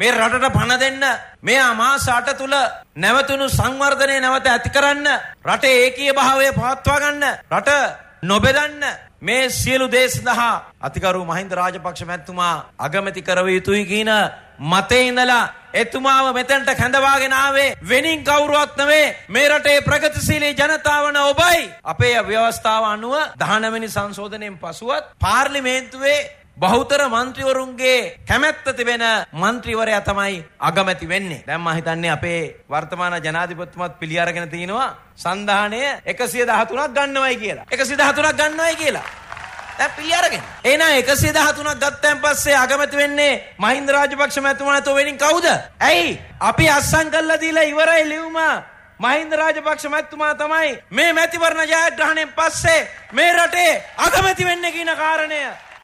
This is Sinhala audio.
මේ රටට පණ දෙන්න මේ මාස 8 තුල නැවතුණු සංවර්ධනය නැවත ඇති කරන්න රටේ ඒකීය භාවය පවත්වා ගන්න රට නොබෙදන්න මේ සියලු දේ සඳහා අතිකරු මහින්ද රාජපක්ෂ මැතිතුමා අගමැති කරව යුතුයි කියන මතේ ඉඳලා එතුමාව මෙතැන්ට කැඳවාගෙන ආවේ වෙනින් කවුරුවත් නෙවේ මේ රටේ ප්‍රගතිශීලී ජනතාවන ඔබයි. අපේ ව්‍යවස්ථාව අනුව 19 වෙනි සංශෝධනයෙන් පසුවත් පාර්ලිමේන්තුවේ බහුතර මන්ත්‍රීවරුන්ගේ කැමැත්ත තිබෙන මන්ත්‍රීවරයා තමයි අගමැති වෙන්නේ. දැන් මම හිතන්නේ අපේ වර්තමාන ජනාධිපතිතුමත් පිළි අරගෙන තිනවා සංධානය 113ක් ගන්නවයි කියලා. 113ක් ගන්නවයි කියලා. දැන් පිළි අරගෙන. එහෙනම් 113ක් ගත්තයින් පස්සේ අගමැති වෙන්නේ මහින්ද රාජපක්ෂ මැතිතුමා නැතුව වෙනින් කවුද? ඇයි? අපි අස්සම් කළා දීලා ඉවරයි ලියුම. මහින්ද රාජපක්ෂ මැතිතුමා තමයි මේ මැතිවරණ ජයග්‍රහණයෙන් පස්සේ මේ රටේ අගමැති වෙන්නේ කියන කාරණය